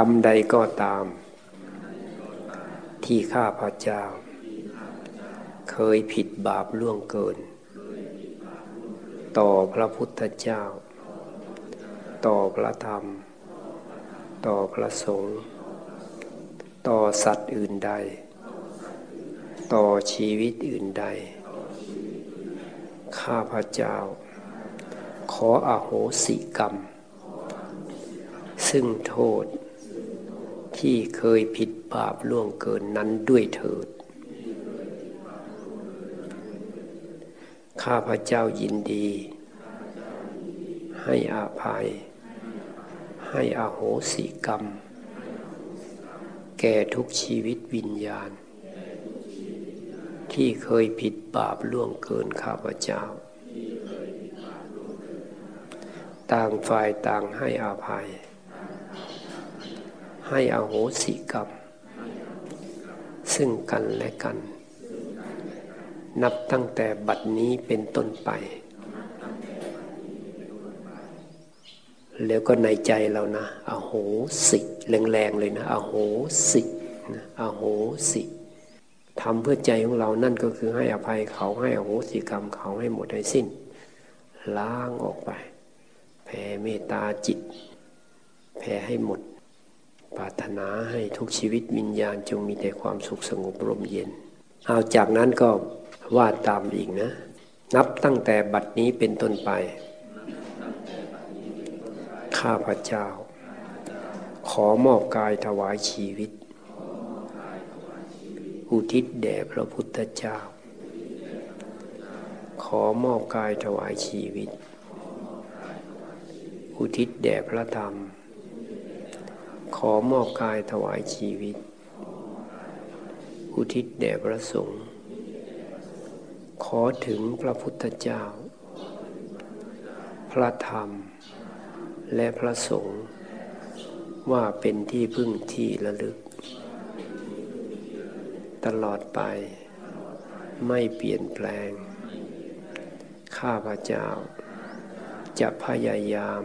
กรรมใดก็ตาม ที่ข้าพระเจ้า เคยผิดบาปล่วงเกิน ต่อพระพุทธเจ้า ต่อพระธรรม ต่อพระสงฆ์ต่อสัตว์อื่นใด ต่อชีวิตอื่นใด ข้าพระเจ้า ขออโหสิกรรมซึ่งโทษ ที่เคยผิดบาปล่วงเกินนั้นด้วยเถิด ข้าพระเจ้ายินดี ให้อาภัย ให้อโหสิกรรม แก่ทุกชีวิตวิญญาณ ที่เคยผิดบาปล่วงเกินข้าพระเจ้า ต่างฝ่ายต่างให้อาภัย ให้อโหสิกรรม ซึ่งกันและกัน นับตั้งแต่บัดนี้เป็นต้นไป แล้วก็ในใจเรานะ อโหสิแรงๆเลยนะ อโหสินะอโหสิทำเพื่อใจของเรานั่นก็คือให้อภัยเขาให้อโหสิกรรมเขาให้หมดให้สิ้น ล้างออกไป แผ่เมตตาจิต แผ่ให้หมด ปรารถนาให้ทุกชีวิตวิญญาณจงมีแต่ความสุขสงบร่มเย็น เอาจากนั้นก็วาดตามอีกนะ นับตั้งแต่บัดนี้เป็นต้นไป ข้าพระเจ้า ขอมอบกายถวายชีวิต อุทิศแด่พระพุทธเจ้า ขอมอบกายถวายชีวิต อุทิศแด่พระธรรม ขอมอบกายถวายชีวิต อุทิศแด่พระสงฆ์ขอถึงพระพุทธเจ้า พระธรรม และพระสงฆ์ว่าเป็นที่พึ่งที่ระลึก ตลอดไปไม่เปลี่ยนแปลง ข้าพระเจ้า จะพยายาม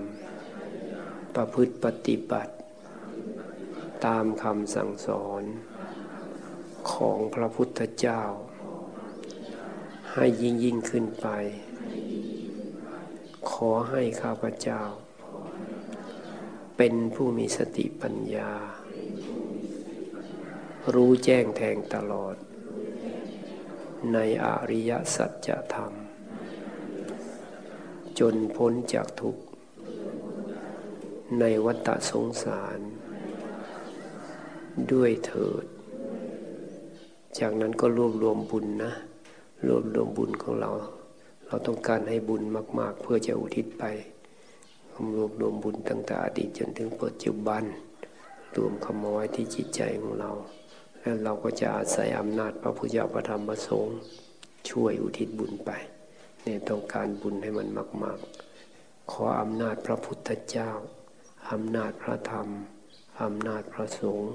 ประพฤติปฏิบัติ ตามคำสั่งสอนของพระพุทธเจ้า ให้ยิ่งยิ่งขึ้นไป ขอให้ข้าพเจ้า เป็นผู้มีสติปัญญา รู้แจ้งแทงตลอด ในอริยสัจธรรม จนพ้นจากทุกข์ ในวัฏสงสาร ด้วยเถิด จากนั้นก็รวบรวมบุญนะ รวบรวมบุญของเรา เราต้องการให้บุญมาก ๆ เพื่อจะอุทิศไปรวบรวมบุญตั้งแต่อดีตจนถึงปัจจุบัน รวมคำไว้ที่จิตใจของเรา แล้วเราก็จะอาศัยอำนาจพระพุทธเจ้าประธรรมประสงค์ช่วยอุทิศบุญไปเนี่ยต้องการบุญให้มันมาก ๆ ขออำนาจพระพุทธเจ้า อำนาจพระธรรม อำนาจพระสงฆ์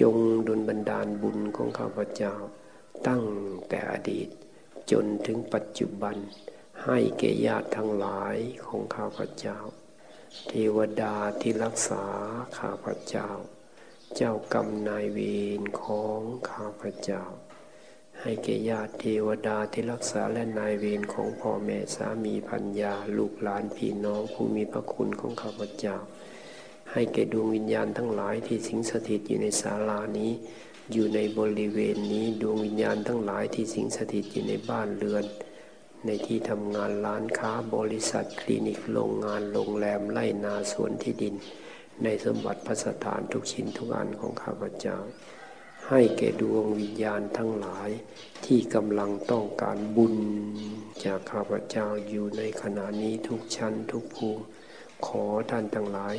จงดลบันดาลบุญของข้าพเจ้า ตั้งแต่อดีต จนถึงปัจจุบัน ให้แก่ญาติทั้งหลายของข้าพเจ้า เทวดาที่รักษาข้าพเจ้า เจ้ากรรมนายเวรของข้าพเจ้า ให้แก่ญาติเทวดาที่รักษาและนายเวรของพ่อแม่สามีพัญญาลูกหลานพี่น้องผู้มีพระคุณของข้าพเจ้า ให้แก่ดวงวิญญาณทั้งหลายที่สิงสถิตอยู่ในศาลานี้ อยู่ในบริเวณนี้ดวงวิญญาณทั้งหลายที่สิงสถิตอยู่ในบ้านเรือน ในที่ทำงานร้านค้าบริษัทคลินิกโรงงานโรงแรมไร่นาสวนที่ดิน ในสมบัติพระสถานทุกชิ้นทุกอันของข้าพเจ้า ให้แก่ดวงวิญญาณทั้งหลายที่กำลังต้องการบุญจากข้าพเจ้าอยู่ในขณะนี้ทุกชั้นทุกภูมิขอท่านทั้งหลาย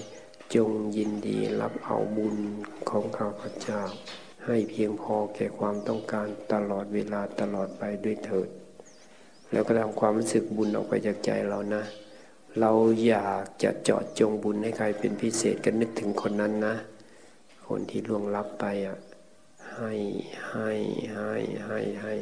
จงยินดีรับเอาบุญของข้าพเจ้า ให้เพียงพอแก่ความต้องการตลอดเวลาตลอดไปด้วยเถิด แล้วก็ทำความรู้สึกบุญออกไปจากใจเรานะ เราอยากจะเจาะจงบุญให้ใครเป็นพิเศษกันนึกถึงคนนั้นนะ คนที่ล่วงลับไปอะให้ให้ให้ให้ให้